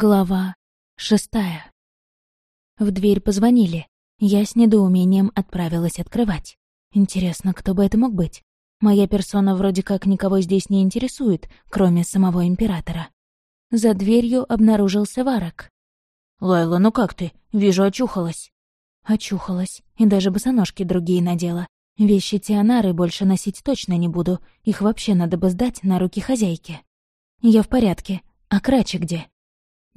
Глава шестая. В дверь позвонили. Я с недоумением отправилась открывать. Интересно, кто бы это мог быть? Моя персона вроде как никого здесь не интересует, кроме самого императора. За дверью обнаружился Варок. «Лайла, ну как ты? Вижу, очухалась». Очухалась, и даже босоножки другие надела. Вещи Тианары больше носить точно не буду, их вообще надо бы сдать на руки хозяйки. Я в порядке. А Крачи где?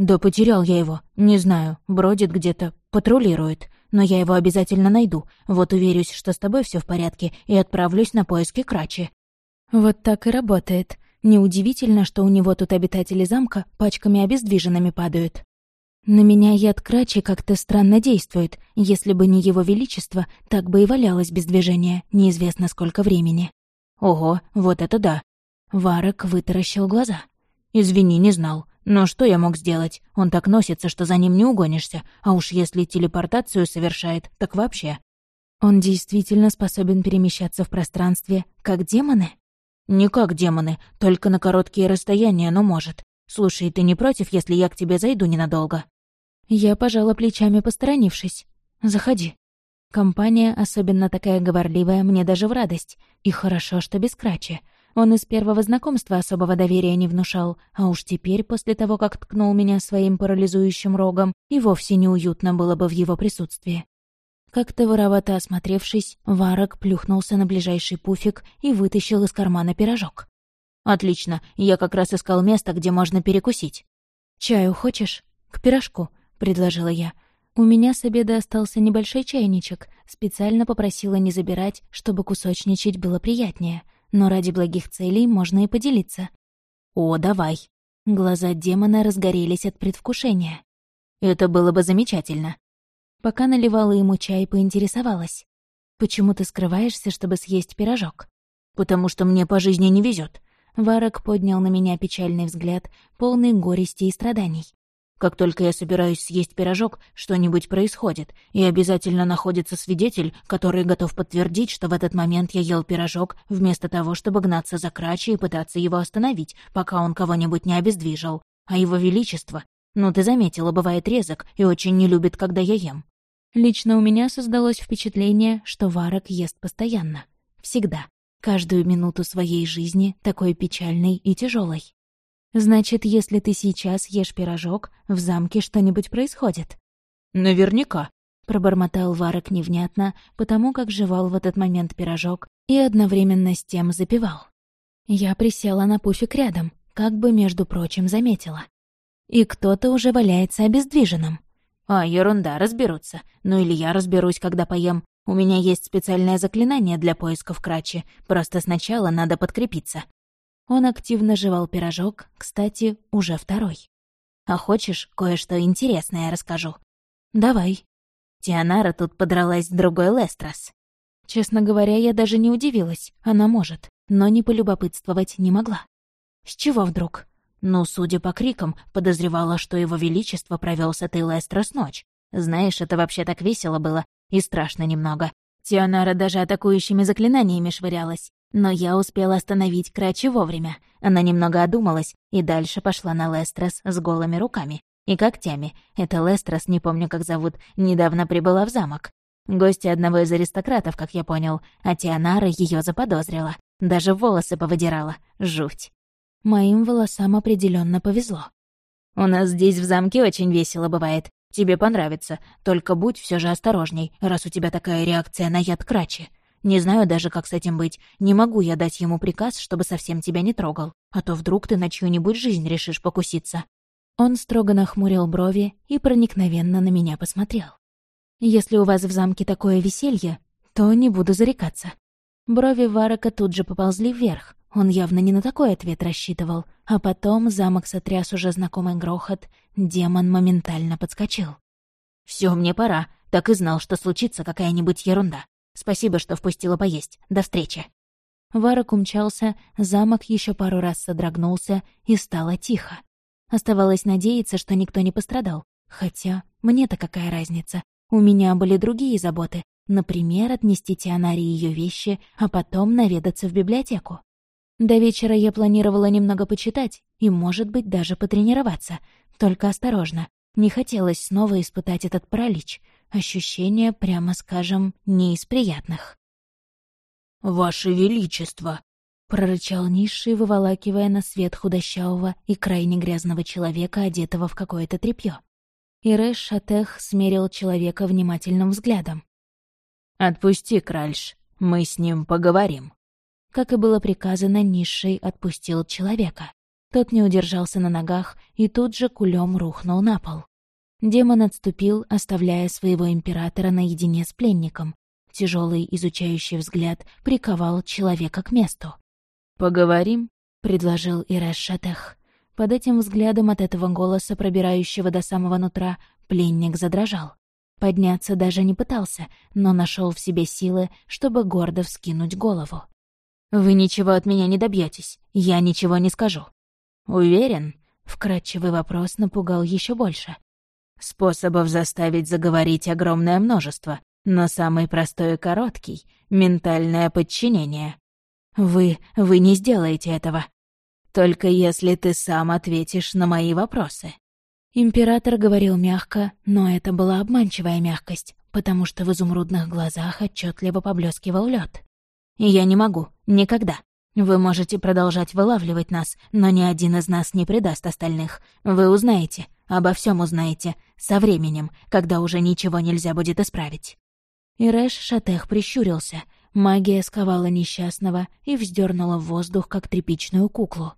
«Да потерял я его. Не знаю. Бродит где-то, патрулирует. Но я его обязательно найду. Вот уверюсь, что с тобой все в порядке, и отправлюсь на поиски Крачи». Вот так и работает. Неудивительно, что у него тут обитатели замка пачками обездвиженными падают. На меня яд Крачи как-то странно действует. Если бы не его величество, так бы и валялось без движения, неизвестно сколько времени. Ого, вот это да. Варок вытаращил глаза. «Извини, не знал. Но что я мог сделать? Он так носится, что за ним не угонишься. А уж если телепортацию совершает, так вообще. Он действительно способен перемещаться в пространстве, как демоны? Не как демоны, только на короткие расстояния, но может. Слушай, ты не против, если я к тебе зайду ненадолго? Я пожала плечами, посторонившись. Заходи. Компания, особенно такая говорливая, мне даже в радость. И хорошо, что без крачи. Он из первого знакомства особого доверия не внушал, а уж теперь, после того, как ткнул меня своим парализующим рогом, и вовсе неуютно было бы в его присутствии. Как-то воровато осмотревшись, Варок плюхнулся на ближайший пуфик и вытащил из кармана пирожок. «Отлично, я как раз искал место, где можно перекусить». «Чаю хочешь? К пирожку», — предложила я. У меня с обеда остался небольшой чайничек, специально попросила не забирать, чтобы кусочничать было приятнее — но ради благих целей можно и поделиться. «О, давай!» Глаза демона разгорелись от предвкушения. «Это было бы замечательно!» Пока наливала ему чай, поинтересовалась. «Почему ты скрываешься, чтобы съесть пирожок?» «Потому что мне по жизни не везет. Варок поднял на меня печальный взгляд, полный горести и страданий. Как только я собираюсь съесть пирожок, что-нибудь происходит, и обязательно находится свидетель, который готов подтвердить, что в этот момент я ел пирожок, вместо того, чтобы гнаться за крачи и пытаться его остановить, пока он кого-нибудь не обездвижил. А его величество... Ну, ты заметила, бывает резок и очень не любит, когда я ем. Лично у меня создалось впечатление, что Варок ест постоянно. Всегда. Каждую минуту своей жизни такой печальной и тяжелой. Значит, если ты сейчас ешь пирожок, в замке что-нибудь происходит. Наверняка, пробормотал Варок невнятно, потому как жевал в этот момент пирожок и одновременно с тем запивал. Я присела на пуфик рядом, как бы, между прочим, заметила. И кто-то уже валяется обездвиженным. «А, ерунда, разберутся. Ну или я разберусь, когда поем. У меня есть специальное заклинание для поисков крачи, просто сначала надо подкрепиться. Он активно жевал пирожок, кстати, уже второй. «А хочешь, кое-что интересное расскажу?» «Давай». Тианара тут подралась с другой Лестрос. Честно говоря, я даже не удивилась. Она может, но не полюбопытствовать не могла. С чего вдруг? Ну, судя по крикам, подозревала, что его величество провел с этой Лестрос ночь. Знаешь, это вообще так весело было и страшно немного. Тианара даже атакующими заклинаниями швырялась. Но я успела остановить Крачи вовремя. Она немного одумалась и дальше пошла на Лестрос с голыми руками и когтями. Это Лестрос, не помню, как зовут, недавно прибыла в замок. Гостья одного из аристократов, как я понял, а Тианара ее заподозрила. Даже волосы повыдирала. Жуть. Моим волосам определенно повезло. «У нас здесь в замке очень весело бывает. Тебе понравится. Только будь все же осторожней, раз у тебя такая реакция на яд крачи. Не знаю даже, как с этим быть. Не могу я дать ему приказ, чтобы совсем тебя не трогал. А то вдруг ты на чью-нибудь жизнь решишь покуситься». Он строго нахмурил брови и проникновенно на меня посмотрел. «Если у вас в замке такое веселье, то не буду зарекаться». Брови Варака тут же поползли вверх. Он явно не на такой ответ рассчитывал. А потом замок сотряс уже знакомый грохот. Демон моментально подскочил. Все, мне пора. Так и знал, что случится какая-нибудь ерунда. Спасибо, что впустила поесть. До встречи». Варок умчался, замок еще пару раз содрогнулся, и стало тихо. Оставалось надеяться, что никто не пострадал. Хотя, мне-то какая разница? У меня были другие заботы. Например, отнести Тианаре ее вещи, а потом наведаться в библиотеку. До вечера я планировала немного почитать и, может быть, даже потренироваться. только осторожно. Не хотелось снова испытать этот паралич. Ощущение, прямо скажем, не из приятных. «Ваше Величество!» — прорычал низший, выволакивая на свет худощавого и крайне грязного человека, одетого в какое-то тряпье. Ирэш Шатех смерил человека внимательным взглядом. «Отпусти, Кральш, мы с ним поговорим». Как и было приказано, низший отпустил человека. Тот не удержался на ногах и тут же кулем рухнул на пол. Демон отступил, оставляя своего императора наедине с пленником. Тяжелый изучающий взгляд приковал человека к месту. «Поговорим?» — предложил Ирэш Шатех. Под этим взглядом от этого голоса, пробирающего до самого нутра, пленник задрожал. Подняться даже не пытался, но нашел в себе силы, чтобы гордо вскинуть голову. «Вы ничего от меня не добьетесь, я ничего не скажу». «Уверен?» — вкратчивый вопрос напугал еще больше. «Способов заставить заговорить огромное множество, но самый простой и короткий — ментальное подчинение. Вы, вы не сделаете этого. Только если ты сам ответишь на мои вопросы». Император говорил мягко, но это была обманчивая мягкость, потому что в изумрудных глазах отчетливо поблескивал лед. «Я не могу. Никогда. Вы можете продолжать вылавливать нас, но ни один из нас не предаст остальных. Вы узнаете, обо всем узнаете, со временем, когда уже ничего нельзя будет исправить». Ирэш Шатех прищурился. Магия сковала несчастного и вздернула в воздух, как тряпичную куклу.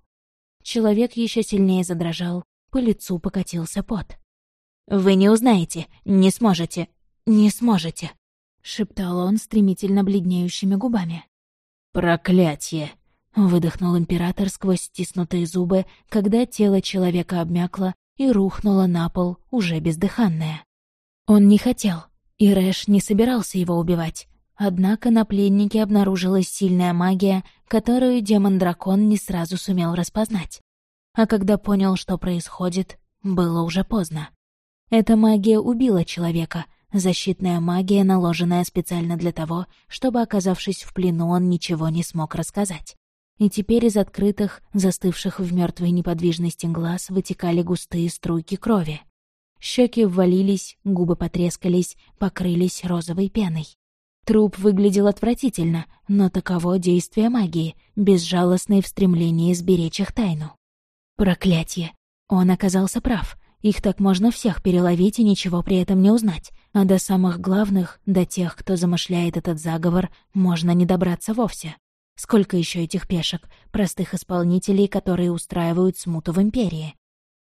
Человек еще сильнее задрожал, по лицу покатился пот. «Вы не узнаете, не сможете, не сможете», — шептал он стремительно бледнеющими губами. «Проклятие!» — выдохнул император сквозь стиснутые зубы, когда тело человека обмякло и рухнуло на пол, уже бездыханное. Он не хотел, и Рэш не собирался его убивать. Однако на пленнике обнаружилась сильная магия, которую демон-дракон не сразу сумел распознать. А когда понял, что происходит, было уже поздно. Эта магия убила человека, защитная магия, наложенная специально для того, чтобы, оказавшись в плену, он ничего не смог рассказать. И теперь из открытых, застывших в мертвой неподвижности глаз вытекали густые струйки крови. Щеки ввалились, губы потрескались, покрылись розовой пеной. Труп выглядел отвратительно, но таково действие магии, безжалостное в стремлении сберечь их тайну. Проклятье! Он оказался прав. Их так можно всех переловить и ничего при этом не узнать. А до самых главных, до тех, кто замышляет этот заговор, можно не добраться вовсе. Сколько еще этих пешек, простых исполнителей, которые устраивают смуту в Империи?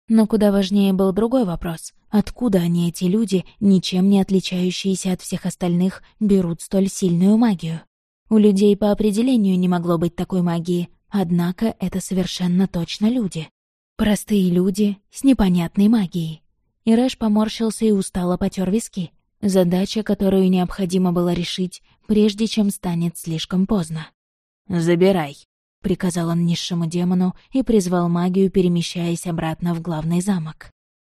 Но куда важнее был другой вопрос. Откуда они, эти люди, ничем не отличающиеся от всех остальных, берут столь сильную магию? У людей по определению не могло быть такой магии, однако это совершенно точно люди. Простые люди с непонятной магией. Ирэш поморщился и устало потер виски. Задача, которую необходимо было решить, прежде чем станет слишком поздно. «Забирай», — приказал он низшему демону и призвал магию, перемещаясь обратно в главный замок.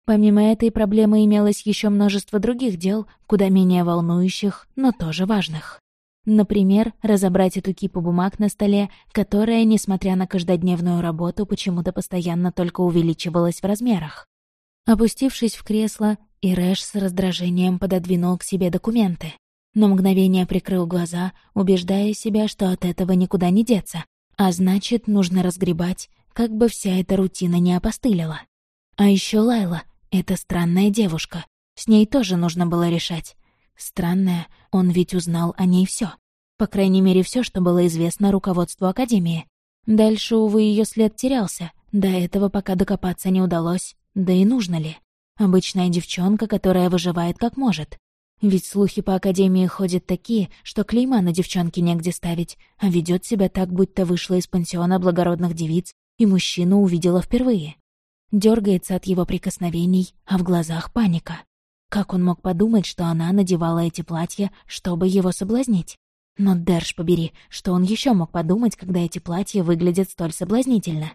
Помимо этой проблемы имелось еще множество других дел, куда менее волнующих, но тоже важных. Например, разобрать эту кипу бумаг на столе, которая, несмотря на каждодневную работу, почему-то постоянно только увеличивалась в размерах. Опустившись в кресло, Ирэш с раздражением пододвинул к себе документы. На мгновение прикрыл глаза, убеждая себя, что от этого никуда не деться, а значит, нужно разгребать, как бы вся эта рутина не опостылила. А еще Лайла, эта странная девушка. С ней тоже нужно было решать. Странная, он ведь узнал о ней все. По крайней мере, все, что было известно руководству Академии. Дальше, увы, ее след терялся. До этого пока докопаться не удалось. Да и нужно ли? Обычная девчонка, которая выживает как может. Ведь слухи по Академии ходят такие, что клейма на девчонке негде ставить, а ведет себя так, будто вышла из пансиона благородных девиц и мужчину увидела впервые. Дергается от его прикосновений, а в глазах паника. Как он мог подумать, что она надевала эти платья, чтобы его соблазнить? Но Дерш побери, что он еще мог подумать, когда эти платья выглядят столь соблазнительно?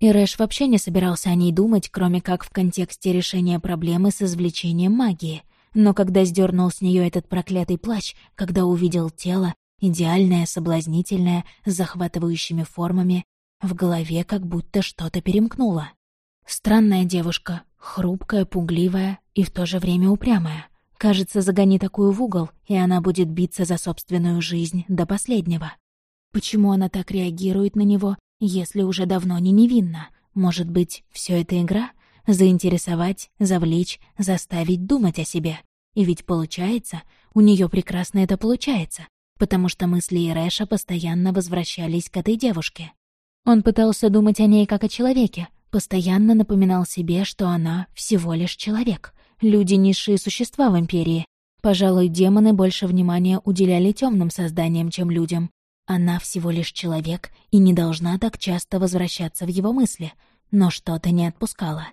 И Рэш вообще не собирался о ней думать, кроме как в контексте решения проблемы с извлечением магии — но когда сдернул с нее этот проклятый плащ, когда увидел тело, идеальное, соблазнительное, с захватывающими формами, в голове как будто что-то перемкнуло. Странная девушка, Хрупкая, пугливая и в то же время упрямая. Кажется, загони такую в угол, и она будет биться за собственную жизнь до последнего. Почему она так реагирует на него, если уже давно не невинна? Может быть, все это игра? Заинтересовать, завлечь, заставить думать о себе. И ведь получается, у нее прекрасно это получается, потому что мысли Ирэша постоянно возвращались к этой девушке. Он пытался думать о ней как о человеке, постоянно напоминал себе, что она всего лишь человек. Люди — низшие существа в Империи. Пожалуй, демоны больше внимания уделяли темным созданиям, чем людям. Она всего лишь человек и не должна так часто возвращаться в его мысли, но что-то не отпускало.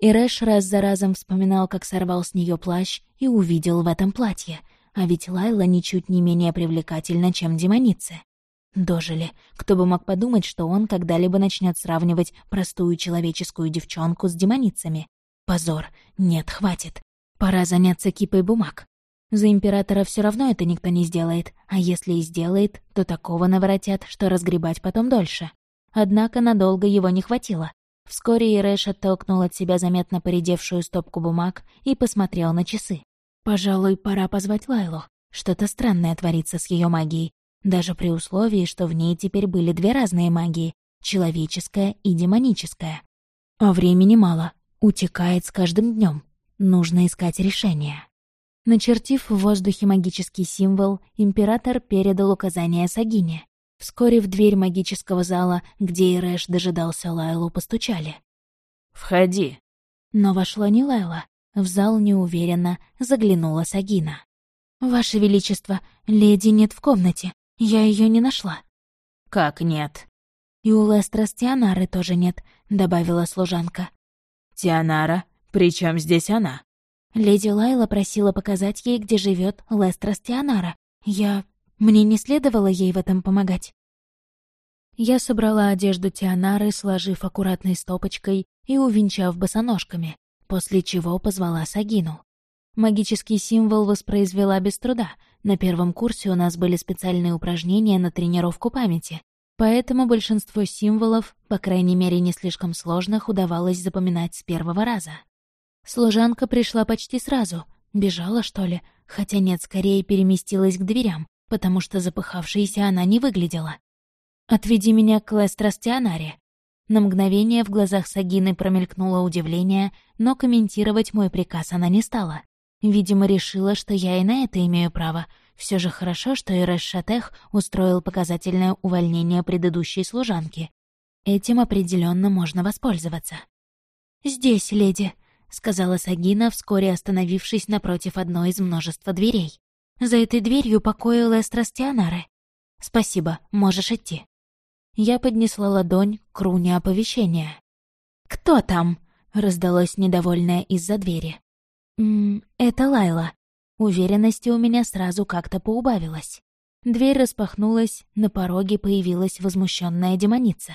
Ирэш раз за разом вспоминал, как сорвал с нее плащ и увидел в этом платье, а ведь Лайла ничуть не менее привлекательна, чем демоница. Дожили. Кто бы мог подумать, что он когда-либо начнет сравнивать простую человеческую девчонку с демоницами. Позор. Нет, хватит. Пора заняться кипой бумаг. За императора все равно это никто не сделает, а если и сделает, то такого наворотят, что разгребать потом дольше. Однако надолго его не хватило. Вскоре Ирэш оттолкнул от себя заметно поредевшую стопку бумаг и посмотрел на часы. Пожалуй, пора позвать Лайлу. Что-то странное творится с ее магией, даже при условии, что в ней теперь были две разные магии — человеческая и демоническая. А времени мало, утекает с каждым днем. Нужно искать решение. Начертив в воздухе магический символ, император передал указание Сагине. Вскоре в дверь магического зала, где Ирэш дожидался Лайлу, постучали. «Входи». Но вошла не Лайла. В зал неуверенно заглянула Сагина. «Ваше Величество, леди нет в комнате. Я ее не нашла». «Как нет?» «И у Лестра с Тианары тоже нет», — добавила служанка. «Тианара? При чем здесь она?» Леди Лайла просила показать ей, где живет Лестра с Тианара. Я... Мне не следовало ей в этом помогать. Я собрала одежду Тианары, сложив аккуратной стопочкой и увенчав босоножками, после чего позвала Сагину. Магический символ воспроизвела без труда. На первом курсе у нас были специальные упражнения на тренировку памяти, поэтому большинство символов, по крайней мере не слишком сложных, удавалось запоминать с первого раза. Служанка пришла почти сразу, бежала, что ли, хотя нет, скорее переместилась к дверям, потому что запыхавшейся она не выглядела. «Отведи меня к Лестрастианаре». На мгновение в глазах Сагины промелькнуло удивление, но комментировать мой приказ она не стала. Видимо, решила, что я и на это имею право. Все же хорошо, что Ирэш Шатех устроил показательное увольнение предыдущей служанки. Этим определенно можно воспользоваться. «Здесь, леди», — сказала Сагина, вскоре остановившись напротив одной из множества дверей. «За этой дверью покои Лестра Стианары. Спасибо, можешь идти». Я поднесла ладонь к руне оповещения. «Кто там?» — раздалось недовольное из-за двери. «Ммм, это Лайла». Уверенности у меня сразу как-то поубавилось. Дверь распахнулась, на пороге появилась возмущенная демоница.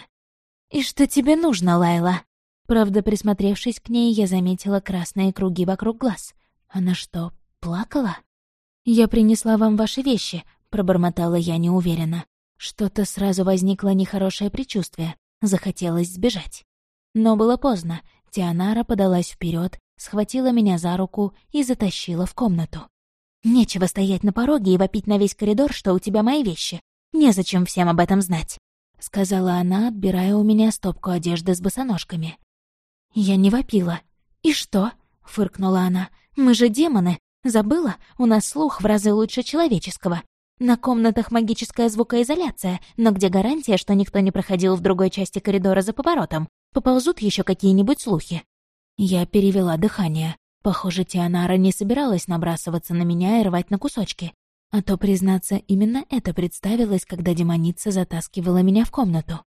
«И что тебе нужно, Лайла?» Правда, присмотревшись к ней, я заметила красные круги вокруг глаз. Она что, плакала? «Я принесла вам ваши вещи», — пробормотала я неуверенно. Что-то сразу возникло нехорошее предчувствие. Захотелось сбежать. Но было поздно. Тианара подалась вперед схватила меня за руку и затащила в комнату. «Нечего стоять на пороге и вопить на весь коридор, что у тебя мои вещи. Незачем всем об этом знать», — сказала она, отбирая у меня стопку одежды с босоножками. Я не вопила. «И что?» — фыркнула она. «Мы же демоны. Забыла? У нас слух в разы лучше человеческого. На комнатах магическая звукоизоляция, но где гарантия, что никто не проходил в другой части коридора за поворотом? Поползут еще какие-нибудь слухи?» Я перевела дыхание. Похоже, Тианара не собиралась набрасываться на меня и рвать на кусочки. А то, признаться, именно это представилось, когда демоница затаскивала меня в комнату.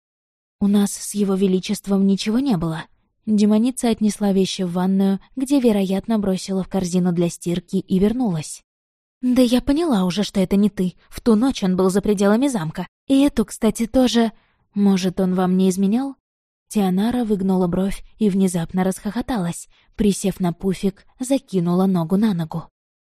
У нас с его величеством ничего не было. Демоница отнесла вещи в ванную, где, вероятно, бросила в корзину для стирки и вернулась. «Да я поняла уже, что это не ты. В ту ночь он был за пределами замка. И эту, кстати, тоже... Может, он вам не изменял?» Тианара выгнула бровь и внезапно расхохоталась. Присев на пуфик, закинула ногу на ногу.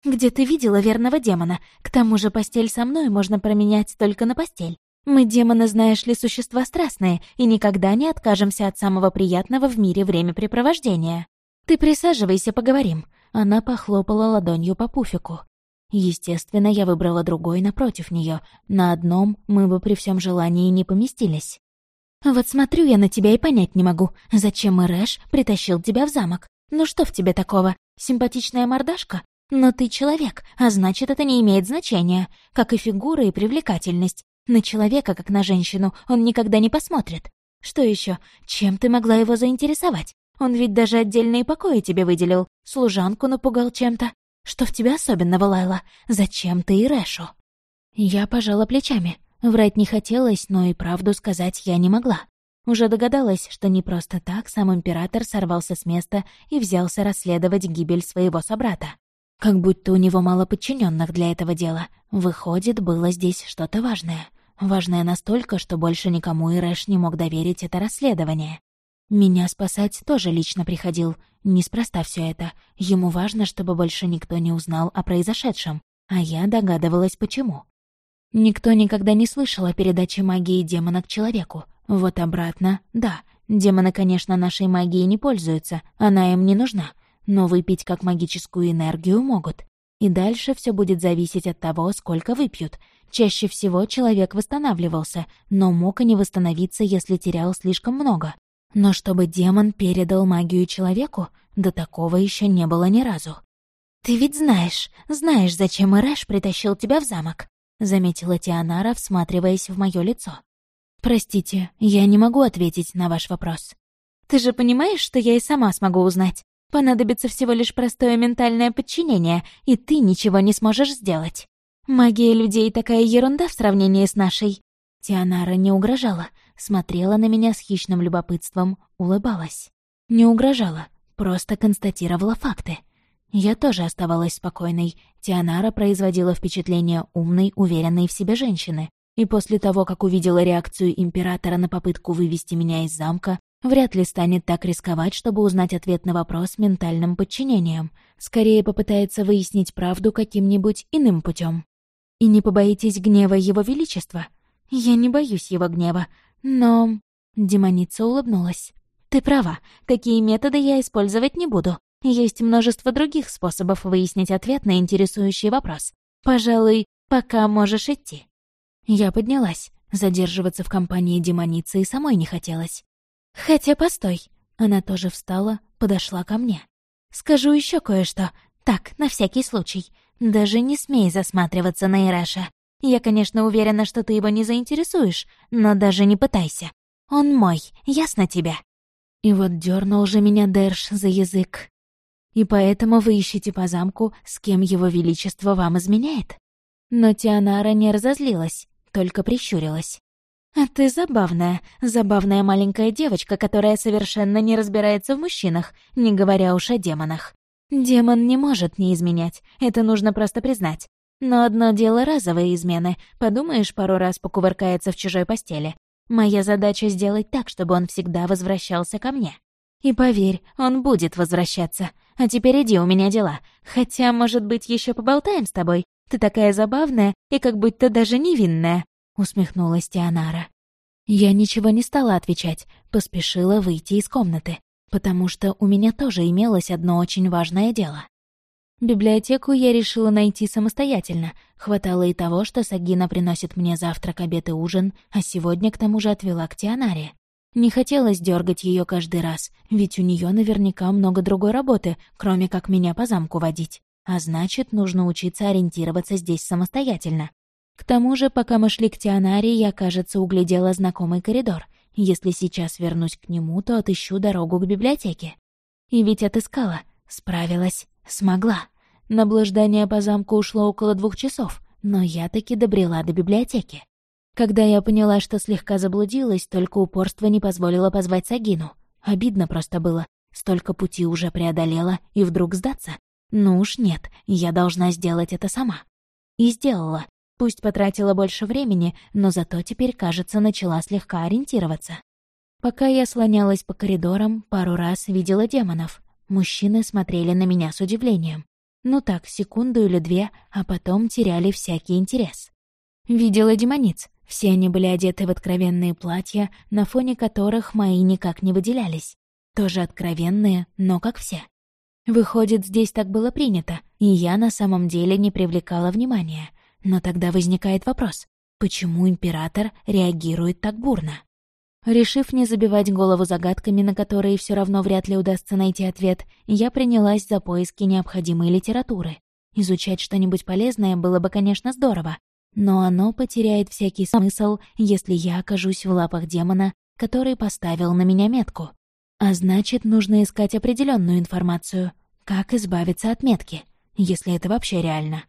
«Где ты видела верного демона? К тому же постель со мной можно променять только на постель. Мы, демоны, знаешь ли, существа страстные, и никогда не откажемся от самого приятного в мире времяпрепровождения». «Ты присаживайся, поговорим». Она похлопала ладонью по пуфику. Естественно, я выбрала другой напротив нее. На одном мы бы при всем желании не поместились. «Вот смотрю я на тебя и понять не могу, зачем Ирэш притащил тебя в замок. Ну что в тебе такого? Симпатичная мордашка? Но ты человек, а значит, это не имеет значения, как и фигура и привлекательность. На человека, как на женщину, он никогда не посмотрит. Что еще? Чем ты могла его заинтересовать? Он ведь даже отдельные покои тебе выделил, служанку напугал чем-то. Что в тебя особенного, Лайла? Зачем ты Ирэшу?» Я пожала плечами. Врать не хотелось, но и правду сказать я не могла. Уже догадалась, что не просто так сам император сорвался с места и взялся расследовать гибель своего собрата. Как будто у него мало подчиненных для этого дела. Выходит, было здесь что-то важное. Важное настолько, что больше никому Ирэш не мог доверить это расследование. Меня спасать тоже лично приходил. Неспроста все это. Ему важно, чтобы больше никто не узнал о произошедшем. А я догадывалась, почему. Никто никогда не слышал о передаче магии демона к человеку. Вот обратно, да, демоны, конечно, нашей магией не пользуются, она им не нужна, но выпить как магическую энергию могут. И дальше все будет зависеть от того, сколько выпьют. Чаще всего человек восстанавливался, но мог и не восстановиться, если терял слишком много. Но чтобы демон передал магию человеку, до такого еще не было ни разу. «Ты ведь знаешь, знаешь, зачем Ирэш притащил тебя в замок. — заметила Тианара, всматриваясь в мое лицо. «Простите, я не могу ответить на ваш вопрос. Ты же понимаешь, что я и сама смогу узнать? Понадобится всего лишь простое ментальное подчинение, и ты ничего не сможешь сделать. Магия людей такая ерунда в сравнении с нашей». Тианара не угрожала, смотрела на меня с хищным любопытством, улыбалась. Не угрожала, просто констатировала факты. Я тоже оставалась спокойной. Тианара производила впечатление умной, уверенной в себе женщины. И после того, как увидела реакцию императора на попытку вывести меня из замка, вряд ли станет так рисковать, чтобы узнать ответ на вопрос ментальным подчинением. Скорее попытается выяснить правду каким-нибудь иным путем. И не побоитесь гнева Его Величества? Я не боюсь его гнева, но... Демоница улыбнулась. «Ты права, такие методы я использовать не буду. Есть множество других способов выяснить ответ на интересующий вопрос. Пожалуй, пока можешь идти». Я поднялась. Задерживаться в компании демоницы и самой не хотелось. «Хотя постой». Она тоже встала, подошла ко мне. «Скажу еще кое-что. Так, на всякий случай. Даже не смей засматриваться на Ираша. Я, конечно, уверена, что ты его не заинтересуешь, но даже не пытайся. Он мой, ясно тебе?» И вот дернул же меня Дерш за язык. И поэтому вы ищете по замку, с кем его величество вам изменяет?» Но Тианара не разозлилась, только прищурилась. «А ты забавная, забавная маленькая девочка, которая совершенно не разбирается в мужчинах, не говоря уж о демонах. Демон не может не изменять, это нужно просто признать. Но одно дело разовые измены, подумаешь, пару раз покувыркается в чужой постели. Моя задача сделать так, чтобы он всегда возвращался ко мне. И поверь, он будет возвращаться. А теперь иди, у меня дела. Хотя, может быть, еще поболтаем с тобой? Ты такая забавная и как будто даже невинная», — усмехнулась Тианара. Я ничего не стала отвечать, поспешила выйти из комнаты, потому что у меня тоже имелось одно очень важное дело. Библиотеку я решила найти самостоятельно. Хватало и того, что Сагина приносит мне завтрак, обед и ужин, а сегодня к тому же отвела к Тианаре. Не хотелось дергать ее каждый раз, ведь у нее наверняка много другой работы, кроме как меня по замку водить. А значит, нужно учиться ориентироваться здесь самостоятельно. К тому же, пока мы шли к Тианаре, я, кажется, углядела знакомый коридор. Если сейчас вернусь к нему, то отыщу дорогу к библиотеке. И ведь отыскала, справилась, смогла. На блуждание по замку ушло около двух часов, но я таки добрела до библиотеки. Когда я поняла, что слегка заблудилась, только упорство не позволило позвать Сагину. Обидно просто было. Столько пути уже преодолела, и вдруг сдаться? Ну уж нет, я должна сделать это сама. И сделала. Пусть потратила больше времени, но зато теперь, кажется, начала слегка ориентироваться. Пока я слонялась по коридорам, пару раз видела демонов. Мужчины смотрели на меня с удивлением. Ну так, секунду или две, а потом теряли всякий интерес. Видела демониц, все они были одеты в откровенные платья, на фоне которых мои никак не выделялись. Тоже откровенные, но как все. Выходит, здесь так было принято, и я на самом деле не привлекала внимания. Но тогда возникает вопрос, почему император реагирует так бурно? Решив не забивать голову загадками, на которые все равно вряд ли удастся найти ответ, я принялась за поиски необходимой литературы. Изучать что-нибудь полезное было бы, конечно, здорово, но оно потеряет всякий смысл, если я окажусь в лапах демона, который поставил на меня метку. А значит, нужно искать определенную информацию. Как избавиться от метки, если это вообще реально?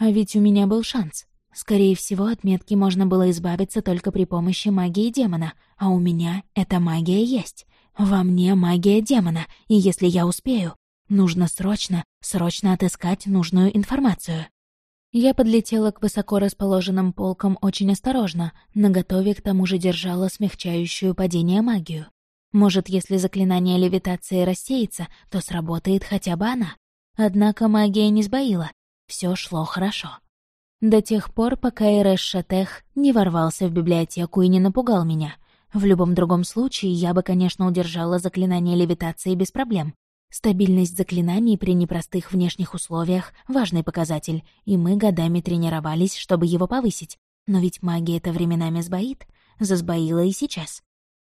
А ведь у меня был шанс. Скорее всего, от метки можно было избавиться только при помощи магии демона, а у меня эта магия есть. Во мне магия демона, и если я успею, нужно срочно, срочно отыскать нужную информацию. Я подлетела к высоко расположенным полкам очень осторожно, наготове к тому же держала смягчающую падение магию. Может, если заклинание левитации рассеется, то сработает хотя бы она. Однако магия не сбоила, все шло хорошо. До тех пор, пока Эрэш Шатех не ворвался в библиотеку и не напугал меня. В любом другом случае, я бы, конечно, удержала заклинание левитации без проблем. Стабильность заклинаний при непростых внешних условиях — важный показатель, и мы годами тренировались, чтобы его повысить. Но ведь магия это временами сбоит. Засбоила и сейчас.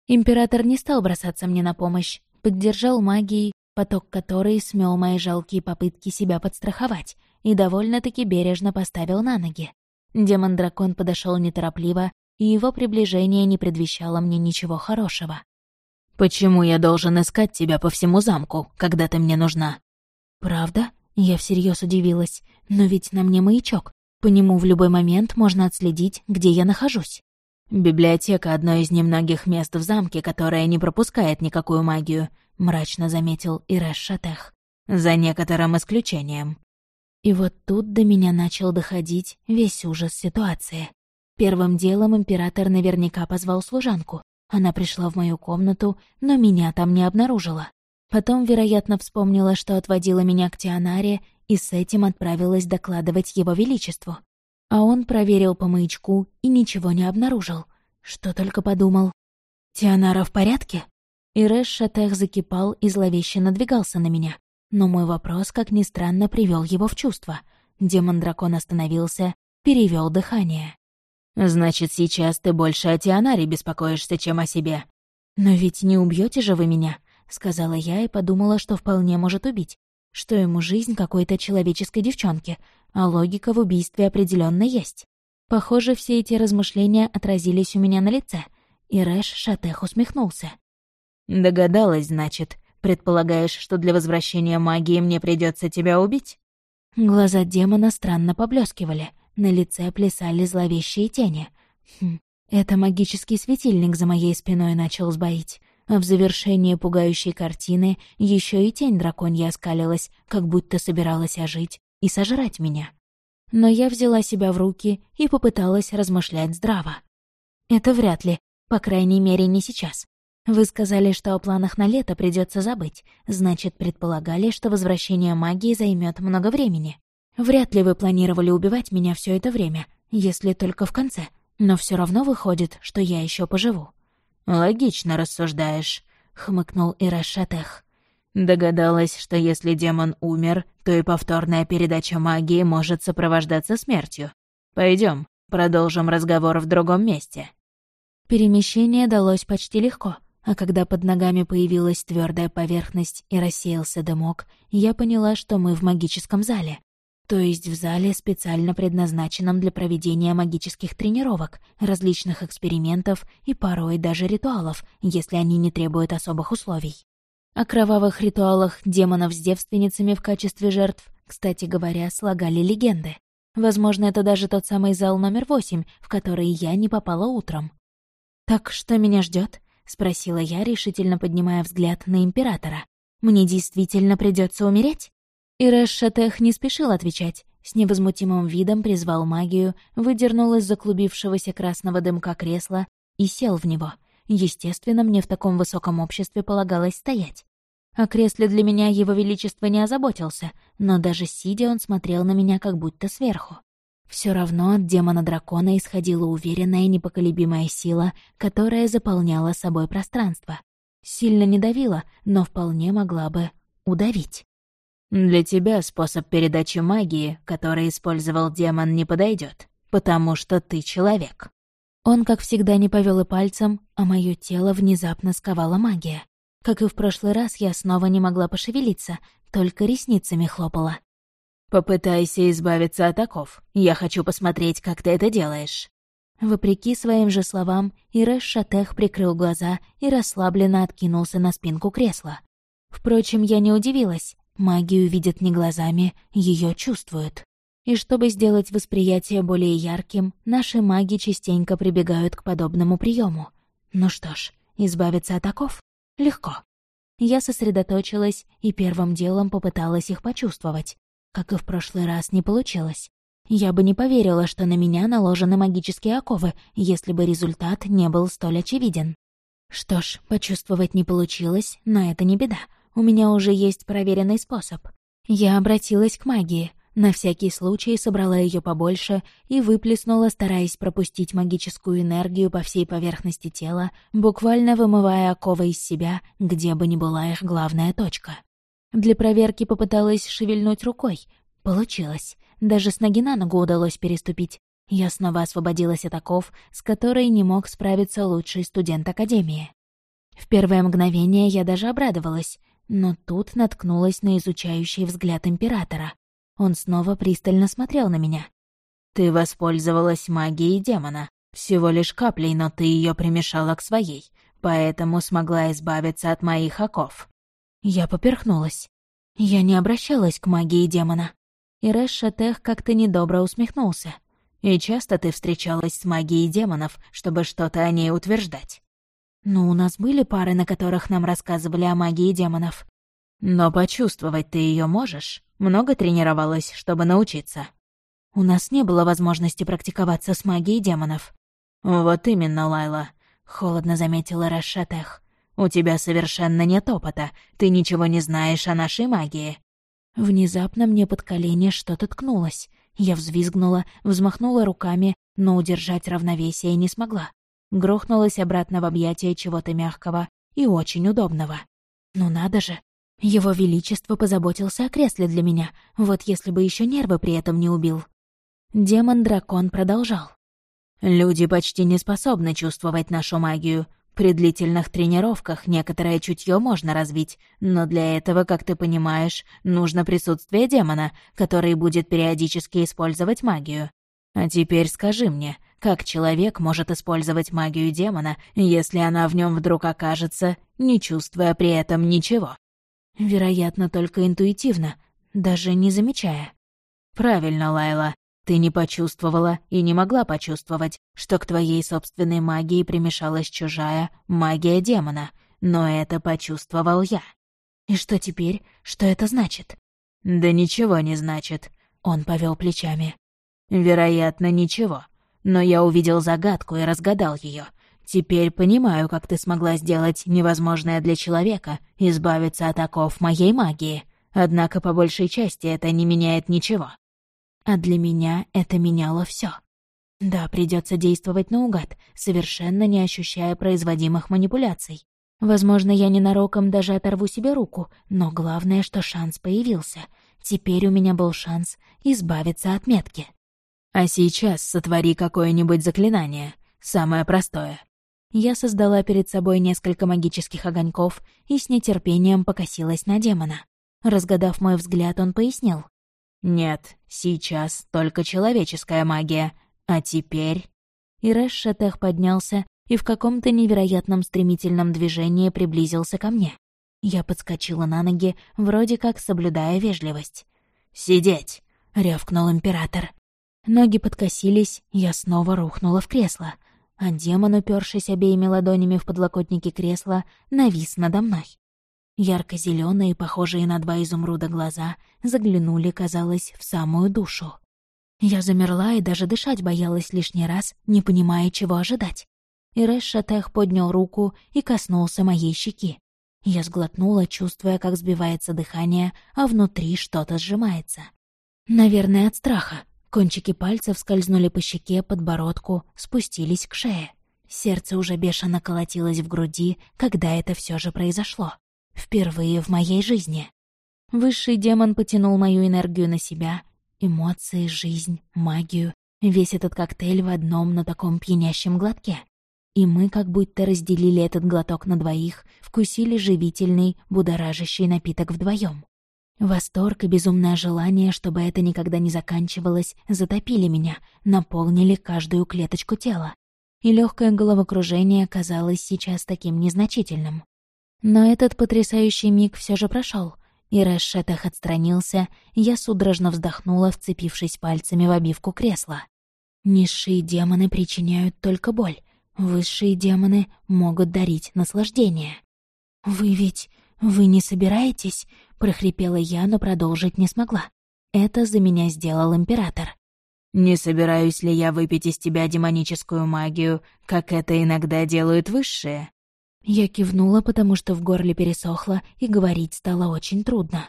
Император не стал бросаться мне на помощь, поддержал магией, поток которой смел мои жалкие попытки себя подстраховать и довольно-таки бережно поставил на ноги. Демон-дракон подошел неторопливо, и его приближение не предвещало мне ничего хорошего. «Почему я должен искать тебя по всему замку, когда ты мне нужна?» «Правда?» Я всерьез удивилась. «Но ведь на мне маячок. По нему в любой момент можно отследить, где я нахожусь». «Библиотека — одно из немногих мест в замке, которое не пропускает никакую магию», — мрачно заметил Ирэш Шатех. «За некоторым исключением». И вот тут до меня начал доходить весь ужас ситуации. Первым делом император наверняка позвал служанку. Она пришла в мою комнату, но меня там не обнаружила. Потом, вероятно, вспомнила, что отводила меня к Тианаре, и с этим отправилась докладывать его величеству. А он проверил по маячку и ничего не обнаружил. Что только подумал. «Тианара в порядке?» Ирэш Шатех закипал и зловеще надвигался на меня. Но мой вопрос, как ни странно, привел его в чувство. Демон-дракон остановился, перевел дыхание. «Значит, сейчас ты больше о Тианаре беспокоишься, чем о себе». «Но ведь не убьете же вы меня», — сказала я и подумала, что вполне может убить. Что ему жизнь какой-то человеческой девчонки, а логика в убийстве определенно есть. Похоже, все эти размышления отразились у меня на лице, и Рэш Шатех усмехнулся. «Догадалась, значит. Предполагаешь, что для возвращения магии мне придется тебя убить?» Глаза демона странно поблескивали, на лице плясали зловещие тени. Хм, это магический светильник за моей спиной начал сбоить. А в завершении пугающей картины еще и тень драконья оскалилась, как будто собиралась ожить и сожрать меня. Но я взяла себя в руки и попыталась размышлять здраво. Это вряд ли, по крайней мере, не сейчас. Вы сказали, что о планах на лето придется забыть. Значит, предполагали, что возвращение магии займет много времени. Вряд ли вы планировали убивать меня все это время, если только в конце. Но все равно выходит, что я еще поживу. Логично рассуждаешь, хмыкнул Ирашатех. Догадалась, что если демон умер, то и повторная передача магии может сопровождаться смертью. Пойдем, продолжим разговор в другом месте. Перемещение далось почти легко. А когда под ногами появилась твердая поверхность и рассеялся дымок, я поняла, что мы в магическом зале. То есть в зале, специально предназначенном для проведения магических тренировок, различных экспериментов и порой даже ритуалов, если они не требуют особых условий. О кровавых ритуалах демонов с девственницами в качестве жертв, кстати говоря, слагали легенды. Возможно, это даже тот самый зал номер восемь, в который я не попала утром. «Так что меня ждет? — спросила я, решительно поднимая взгляд на Императора. «Мне действительно придется умереть?» Ирэш Шатех не спешил отвечать. С невозмутимым видом призвал магию, выдернул из заклубившегося красного дымка кресла и сел в него. Естественно, мне в таком высоком обществе полагалось стоять. О кресле для меня его величество не озаботился, но даже сидя он смотрел на меня как будто сверху. Все равно от демона-дракона исходила уверенная непоколебимая сила, которая заполняла собой пространство. Сильно не давила, но вполне могла бы удавить. Для тебя способ передачи магии, который использовал демон, не подойдет, потому что ты человек. Он, как всегда, не повел и пальцем, а мое тело внезапно сковала магия. Как и в прошлый раз, я снова не могла пошевелиться, только ресницами хлопала. «Попытайся избавиться от оков. Я хочу посмотреть, как ты это делаешь». Вопреки своим же словам, Ирэш Шатех прикрыл глаза и расслабленно откинулся на спинку кресла. Впрочем, я не удивилась. Магию видят не глазами, ее чувствуют. И чтобы сделать восприятие более ярким, наши маги частенько прибегают к подобному приему. Ну что ж, избавиться от оков? Легко. Я сосредоточилась и первым делом попыталась их почувствовать. Как и в прошлый раз, не получилось. Я бы не поверила, что на меня наложены магические оковы, если бы результат не был столь очевиден. Что ж, почувствовать не получилось, но это не беда. У меня уже есть проверенный способ. Я обратилась к магии, на всякий случай собрала ее побольше и выплеснула, стараясь пропустить магическую энергию по всей поверхности тела, буквально вымывая оковы из себя, где бы ни была их главная точка. Для проверки попыталась шевельнуть рукой. Получилось. Даже с ноги на ногу удалось переступить. Я снова освободилась от оков, с которой не мог справиться лучший студент Академии. В первое мгновение я даже обрадовалась, но тут наткнулась на изучающий взгляд Императора. Он снова пристально смотрел на меня. «Ты воспользовалась магией демона. Всего лишь каплей, но ты ее примешала к своей, поэтому смогла избавиться от моих оков». Я поперхнулась. Я не обращалась к магии демона. И Рэш Шатех как-то недобро усмехнулся. «И часто ты встречалась с магией демонов, чтобы что-то о ней утверждать?» «Ну, у нас были пары, на которых нам рассказывали о магии демонов». «Но почувствовать ты ее можешь? Много тренировалась, чтобы научиться?» «У нас не было возможности практиковаться с магией демонов». «Вот именно, Лайла», — холодно заметила Рашатех. «У тебя совершенно нет опыта, ты ничего не знаешь о нашей магии. Внезапно мне под колени что-то ткнулось. Я взвизгнула, взмахнула руками, но удержать равновесие не смогла. Грохнулась обратно в объятия чего-то мягкого и очень удобного. Ну надо же. Его Величество позаботился о кресле для меня, вот если бы еще нервы при этом не убил. Демон-дракон продолжал. «Люди почти не способны чувствовать нашу магию. При длительных тренировках некоторое чутье можно развить, но для этого, как ты понимаешь, нужно присутствие демона, который будет периодически использовать магию. А теперь скажи мне, как человек может использовать магию демона, если она в нем вдруг окажется, не чувствуя при этом ничего? Вероятно, только интуитивно, даже не замечая. Правильно, Лайла. Ты не почувствовала и не могла почувствовать, что к твоей собственной магии примешалась чужая магия демона, но это почувствовал я. И что теперь? Что это значит? Да ничего не значит. Он повел плечами. Вероятно, ничего. Но я увидел загадку и разгадал ее. Теперь понимаю, как ты смогла сделать невозможное для человека, избавиться от оков моей магии. Однако по большей части это не меняет ничего. А для меня это меняло все. Да, придется действовать наугад, совершенно не ощущая производимых манипуляций. Возможно, я ненароком даже оторву себе руку, но главное, что шанс появился. Теперь у меня был шанс избавиться от метки. А сейчас сотвори какое-нибудь заклинание, самое простое. Я создала перед собой несколько магических огоньков и с нетерпением покосилась на демона. Разгадав мой взгляд, он пояснил. «Нет, сейчас только человеческая магия. А теперь...» Ирэш Шатех поднялся и в каком-то невероятном стремительном движении приблизился ко мне. Я подскочила на ноги, вроде как соблюдая вежливость. «Сидеть!» — рявкнул император. Ноги подкосились, я снова рухнула в кресло, а демон, упершись обеими ладонями в подлокотники кресла, навис надо мной. Ярко зеленые похожие на два изумруда глаза, заглянули, казалось, в самую душу. Я замерла и даже дышать боялась лишний раз, не понимая, чего ожидать. Ирэш Шатех поднял руку и коснулся моей щеки. Я сглотнула, чувствуя, как сбивается дыхание, а внутри что-то сжимается. Наверное, от страха. Кончики пальцев скользнули по щеке, подбородку, спустились к шее. Сердце уже бешено колотилось в груди, когда это все же произошло. Впервые в моей жизни. Высший демон потянул мою энергию на себя. Эмоции, жизнь, магию. Весь этот коктейль в одном, но таком пьянящем глотке. И мы как будто разделили этот глоток на двоих, вкусили живительный, будоражащий напиток вдвоем. Восторг и безумное желание, чтобы это никогда не заканчивалось, затопили меня, наполнили каждую клеточку тела. И легкое головокружение казалось сейчас таким незначительным. Но этот потрясающий миг все же прошел, и Рэшетах отстранился, я судорожно вздохнула, вцепившись пальцами в обивку кресла. Низшие демоны причиняют только боль, высшие демоны могут дарить наслаждение. «Вы ведь... вы не собираетесь?» — прохрипела я, но продолжить не смогла. Это за меня сделал император. «Не собираюсь ли я выпить из тебя демоническую магию, как это иногда делают высшие?» Я кивнула, потому что в горле пересохло, и говорить стало очень трудно.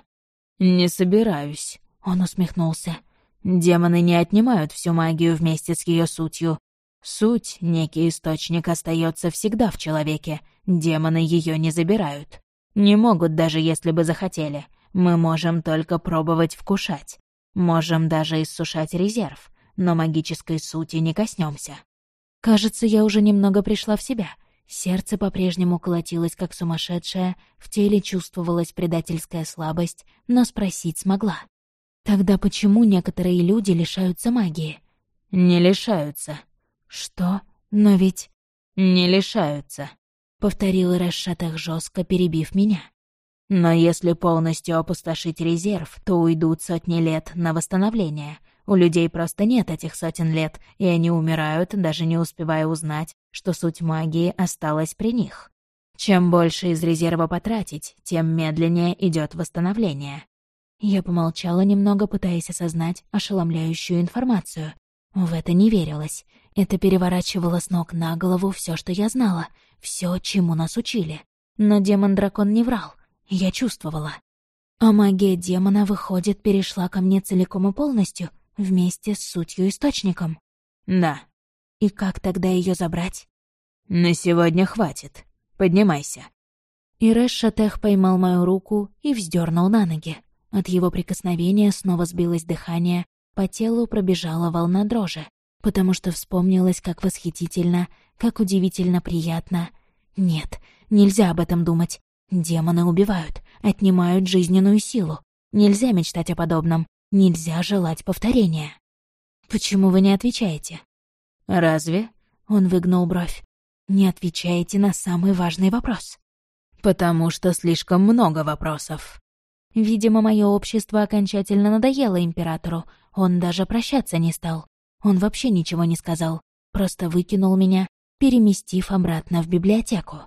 «Не собираюсь», — он усмехнулся. «Демоны не отнимают всю магию вместе с ее сутью. Суть, некий источник, остается всегда в человеке. Демоны ее не забирают. Не могут, даже если бы захотели. Мы можем только пробовать вкушать. Можем даже иссушать резерв, но магической сути не коснемся. Кажется, я уже немного пришла в себя. Сердце по-прежнему колотилось, как сумасшедшее, в теле чувствовалась предательская слабость, но спросить смогла. Тогда почему некоторые люди лишаются магии? Не лишаются. Что? Но ведь... Не лишаются. — повторил Расшатах жестко, перебив меня. «Но если полностью опустошить резерв, то уйдут сотни лет на восстановление. У людей просто нет этих сотен лет, и они умирают, даже не успевая узнать, что суть магии осталась при них. Чем больше из резерва потратить, тем медленнее идет восстановление». Я помолчала немного, пытаясь осознать ошеломляющую информацию. В это не верилось. Это переворачивало с ног на голову все, что я знала, все, чему нас учили. Но демон-дракон не врал, я чувствовала. А магия демона, выходит, перешла ко мне целиком и полностью, вместе с сутью источником. Да. И как тогда ее забрать? На сегодня хватит. Поднимайся. И Рэш поймал мою руку и вздернул на ноги. От его прикосновения снова сбилось дыхание, по телу пробежала волна дрожи, потому что вспомнилось, как восхитительно, как удивительно приятно. Нет, нельзя об этом думать. Демоны убивают, отнимают жизненную силу. Нельзя мечтать о подобном, нельзя желать повторения. Почему вы не отвечаете? Разве? Он выгнул бровь. Не отвечаете на самый важный вопрос. Потому что слишком много вопросов. Видимо, мое общество окончательно надоело императору. Он даже прощаться не стал. Он вообще ничего не сказал. Просто выкинул меня, переместив обратно в библиотеку.